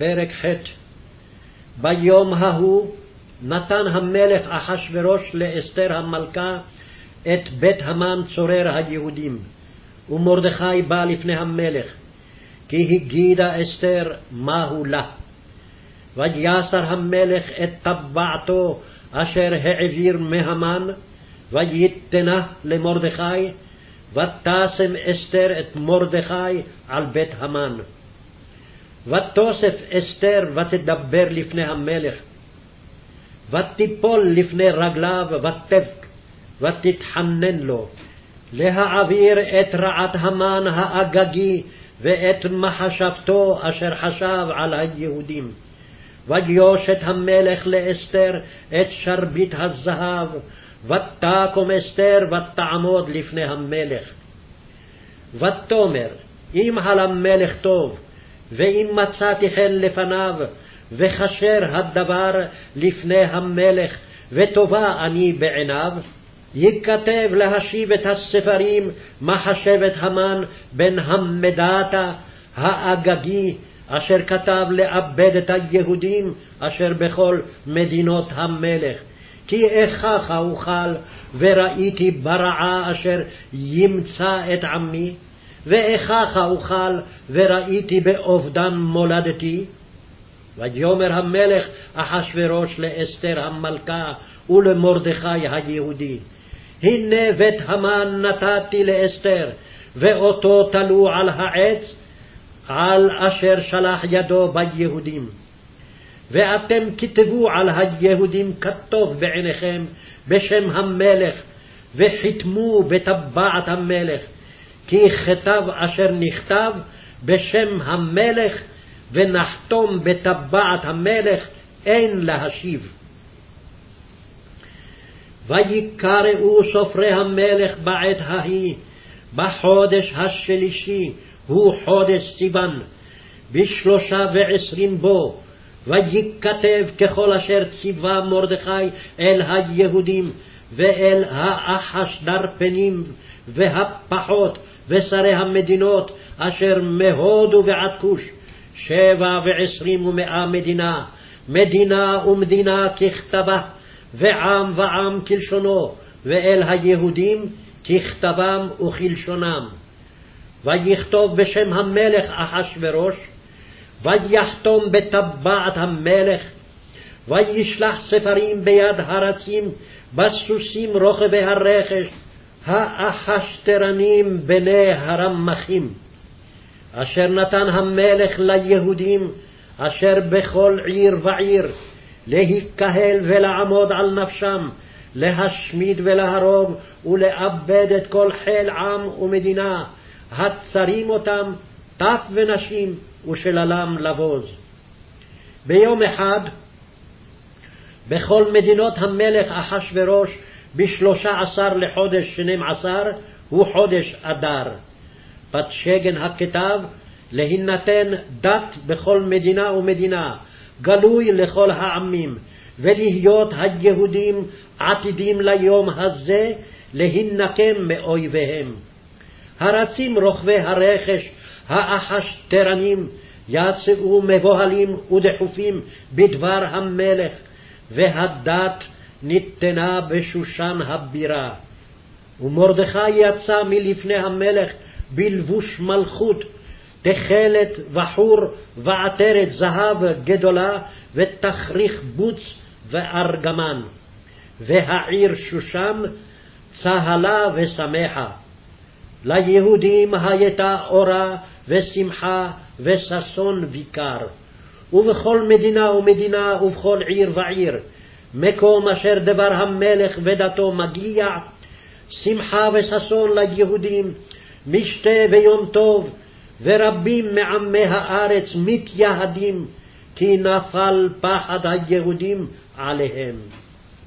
פרק ח' ביום ההוא נתן המלך אחשורוש לאסתר המלכה את בית המן צורר היהודים, ומרדכי בא לפני המלך, כי הגידה אסתר מהו לה. ויסר המלך את טבעתו אשר העביר מהמן, וייתנה למרדכי, ותשם אסתר את מרדכי על בית המן. ותוסף אסתר ותדבר לפני המלך, ותיפול לפני רגליו ותבק, ותתחנן לו, להעביר את רעת המן האגגי ואת מחשבתו אשר חשב על היהודים. ויושת המלך לאסתר את שרביט הזהב, ותקום אסתר ותעמוד לפני המלך. ותאמר, אם על המלך טוב, ואם מצאתי חן לפניו, וכשר הדבר לפני המלך, וטובה אני בעיניו, ייכתב להשיב את הספרים מחשבת המן בן המדתה האגגי, אשר כתב לאבד את היהודים אשר בכל מדינות המלך. כי איכך אוכל וראיתי ברעה אשר ימצא את עמי, ואיכך אוכל וראיתי באובדן מולדתי. ויאמר המלך אחשורוש לאסתר המלכה ולמרדכי היהודי, הנה בית המן נתתי לאסתר, ואותו תלו על העץ, על אשר שלח ידו ביהודים. ואתם כתבו על היהודים כטוב בעיניכם בשם המלך, וחיתמו בטבעת המלך, כי כתב אשר נכתב בשם המלך, ונחתום בטבעת המלך, אין להשיב. ויקראו סופרי המלך בעת ההיא, בחודש השלישי, הוא חודש סיוון, בשלושה ועשרים בו, וייכתב ככל אשר ציווה מרדכי אל היהודים, ואל האחשדרפנים, והפחות, ושרי המדינות, אשר מהודו ועד כוש, שבע ועשרים ומאה מדינה, מדינה ומדינה ככתבה, ועם ועם כלשונו, ואל היהודים ככתבם וכלשונם. ויכתוב בשם המלך אחשורוש, ויחתום בטבעת המלך, וישלח ספרים ביד הרצים, בסוסים רוכבי הרכש, האחשתרנים בני הרמחים, אשר נתן המלך ליהודים, אשר בכל עיר ועיר, להיקהל ולעמוד על נפשם, להשמיד ולהרוג ולאבד את כל חיל עם ומדינה, הצרים אותם, טף ונשים, ושללם לבוז. ביום אחד, בכל מדינות המלך אחשורוש, בשלושה עשר לחודש שנים עשר, הוא חודש אדר. בת שגן הכתב, להינתן דת בכל מדינה ומדינה, גלוי לכל העמים, ולהיות היהודים עתידים ליום הזה להינקם מאויביהם. הרצים רוכבי הרכש, האחשתרנים, יצאו מבוהלים ודחופים בדבר המלך, והדת ניתנה בשושן הבירה. ומרדכי יצא מלפני המלך בלבוש מלכות, תכלת וחור ועטרת זהב גדולה, ותכריך בוץ וארגמן. והעיר שושן צהלה ושמחה. ליהודים הייתה אורה ושמחה וששון ויקר. ובכל מדינה ומדינה ובכל עיר ועיר, מקום אשר דבר המלך ודתו מגיע, שמחה וששון ליהודים, משתה ויום טוב, ורבים מעמי הארץ מתייהדים, כי נפל פחד היהודים עליהם.